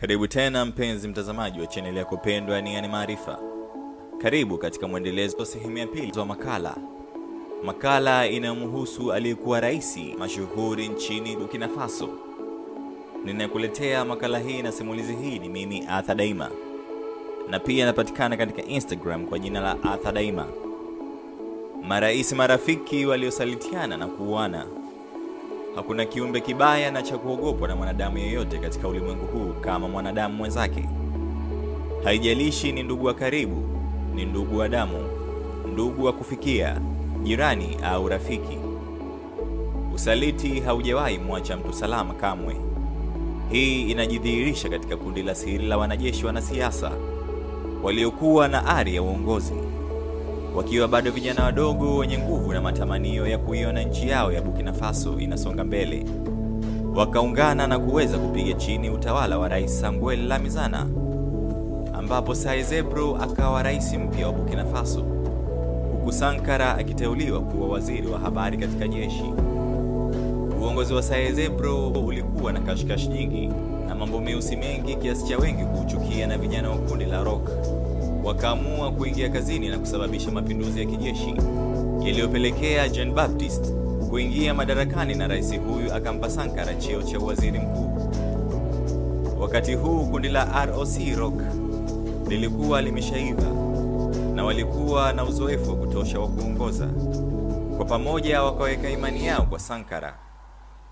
Karibu tena mpenzi mtazamaji wa chaneli yako pendwa ni Yani Maarifa. Karibu katika mwendelezo wa sehemu ya pili wa makala, makala inayomhusu aliyekuwa rais mashuhuri nchini Burkina Faso. Ninakuletea makala hii na simulizi hii ni mimi Arthur Daima, na pia napatikana katika Instagram kwa jina la Arthur Daima. Marais marafiki waliosalitiana na kuuana. Hakuna kiumbe kibaya na cha kuogopwa na mwanadamu yeyote katika ulimwengu huu kama mwanadamu mwenzake. Haijalishi ni ndugu wa karibu, ni ndugu wa damu, ndugu wa kufikia, jirani au rafiki. Usaliti haujawahi mwacha mtu salama kamwe. Hii inajidhihirisha katika kundi la siri la wanajeshi wanasiasa waliokuwa na ari ya uongozi wakiwa bado vijana wadogo wenye nguvu na matamanio ya kuiona nchi yao ya Burkina Faso inasonga mbele, wakaungana na kuweza kupiga chini utawala wa Rais Samuel Lamizana, ambapo Sai Zebro akawa rais mpya wa Burkina Faso, huku Sankara akiteuliwa kuwa waziri wa habari katika jeshi. Uongozi wa Sai Zebro ulikuwa na kashikashi nyingi na mambo meusi mengi kiasi cha wengi kuuchukia, na vijana wa kundi la Rock wakaamua kuingia kazini na kusababisha mapinduzi ya kijeshi yaliyopelekea Jean baptist kuingia madarakani na rais huyu akampa Sankara cheo cha waziri mkuu. Wakati huu kundi la ROC Rock lilikuwa limeshaiva na walikuwa na uzoefu wa kutosha wa kuongoza. Kwa pamoja wakaweka imani yao kwa Sankara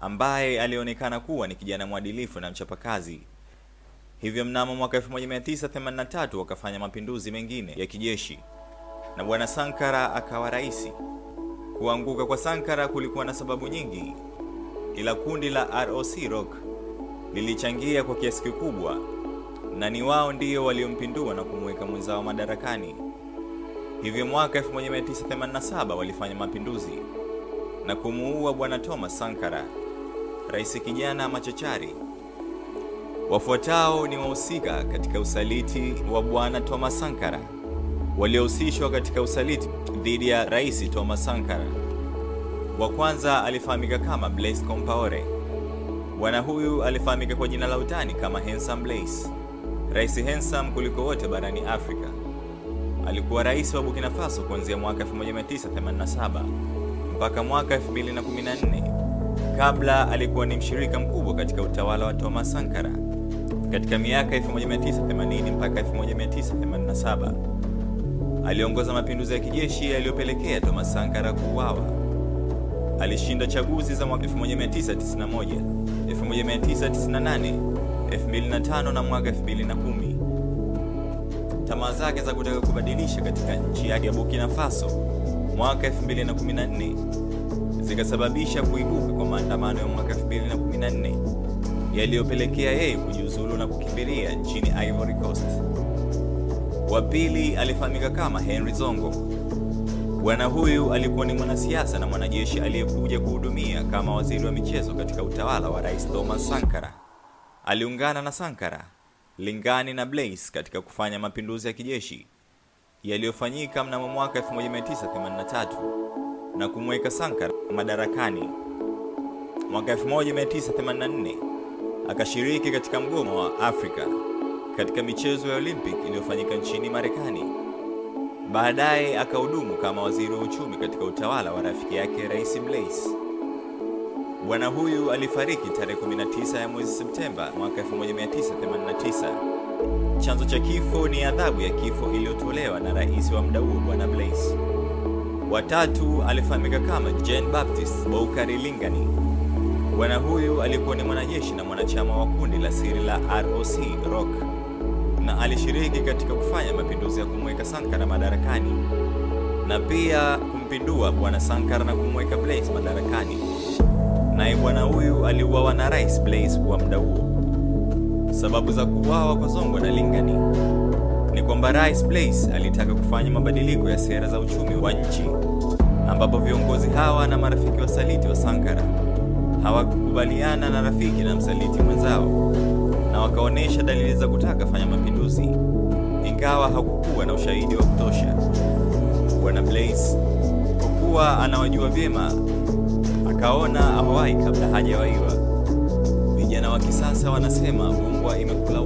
ambaye alionekana kuwa ni kijana mwadilifu na mchapakazi. Hivyo mnamo mwaka 1983 wakafanya mapinduzi mengine ya kijeshi na bwana Sankara akawa rais. Kuanguka kwa Sankara kulikuwa na sababu nyingi, ila kundi la ROC Rock lilichangia kwa kiasi kikubwa, na ni wao ndio waliompindua na kumweka mwenzao madarakani. Hivyo mwaka 1987 walifanya mapinduzi na kumuua bwana Thomas Sankara, rais kijana machachari. Wafuatao ni wahusika katika usaliti wa bwana Thomas Sankara, waliohusishwa katika usaliti dhidi ya rais Thomas Sankara. Wa kwanza alifahamika kama Blaise Compaore. Bwana huyu alifahamika kwa jina la utani kama Handsome Blaise, rais handsome kuliko wote barani Afrika. Alikuwa rais wa Burkina Faso kuanzia mwaka 1987 mpaka mwaka 2014. Kabla alikuwa ni mshirika mkubwa katika utawala wa Thomas Sankara katika miaka 1980 mpaka 1987 aliongoza mapinduzi ya kijeshi yaliyopelekea Thomas Sankara kuuawa. Alishinda chaguzi za mwaka 1991, 1998, 2005 na mwaka 2010. Tamaa zake za kutaka kubadilisha katika nchi yake ya Burkina Faso mwaka 2014 zikasababisha kuibuka kwa maandamano ya mwaka 2014 yaliyopelekea yeye kujiuzulu na kukimbilia nchini Ivory Coast. Wa pili alifahamika kama Henry Zongo. Bwana huyu alikuwa ni mwanasiasa na mwanajeshi aliyekuja kuhudumia kama waziri wa michezo katika utawala wa Rais Thomas Sankara. Aliungana na Sankara, Lingani na Blaise katika kufanya mapinduzi ya kijeshi yaliyofanyika mnamo mwaka 1983 na kumweka Sankara madarakani. Mwaka 1984 akashiriki katika mgomo wa Afrika katika michezo ya Olympic iliyofanyika nchini Marekani. Baadaye akahudumu kama waziri wa uchumi katika utawala wa rafiki yake Rais Blaise. Bwana huyu alifariki tarehe 19 ya mwezi Septemba mwaka 1989. Chanzo cha kifo ni adhabu ya kifo iliyotolewa na rais wa muda huo Bwana Blaise. Watatu alifahamika kama Jean Baptiste Boukari Lingani. Bwana huyu alikuwa ni mwanajeshi na mwanachama wa kundi la siri la ROC Rock na alishiriki katika kufanya mapinduzi ya kumweka Sankara madarakani na pia kumpindua bwana Sankara na kumweka Blaise madarakani. Naye bwana huyu aliuawa na rais Blaise kwa muda huo. Sababu za kuuawa kwa Zongo na Lingani ni kwamba rais Blaise alitaka kufanya mabadiliko ya sera za uchumi wa nchi, ambapo viongozi hawa na marafiki wa saliti wa Sankara hawakukubaliana na rafiki na msaliti mwenzao na wakaonyesha dalili za kutaka fanya mapinduzi, ingawa hakukuwa na ushahidi wa kutosha. Bwana Blaise kwa kuwa anawajua vyema, akaona awahi kabla hajawaiwa. Vijana wa kisasa wanasema mbwa imekula.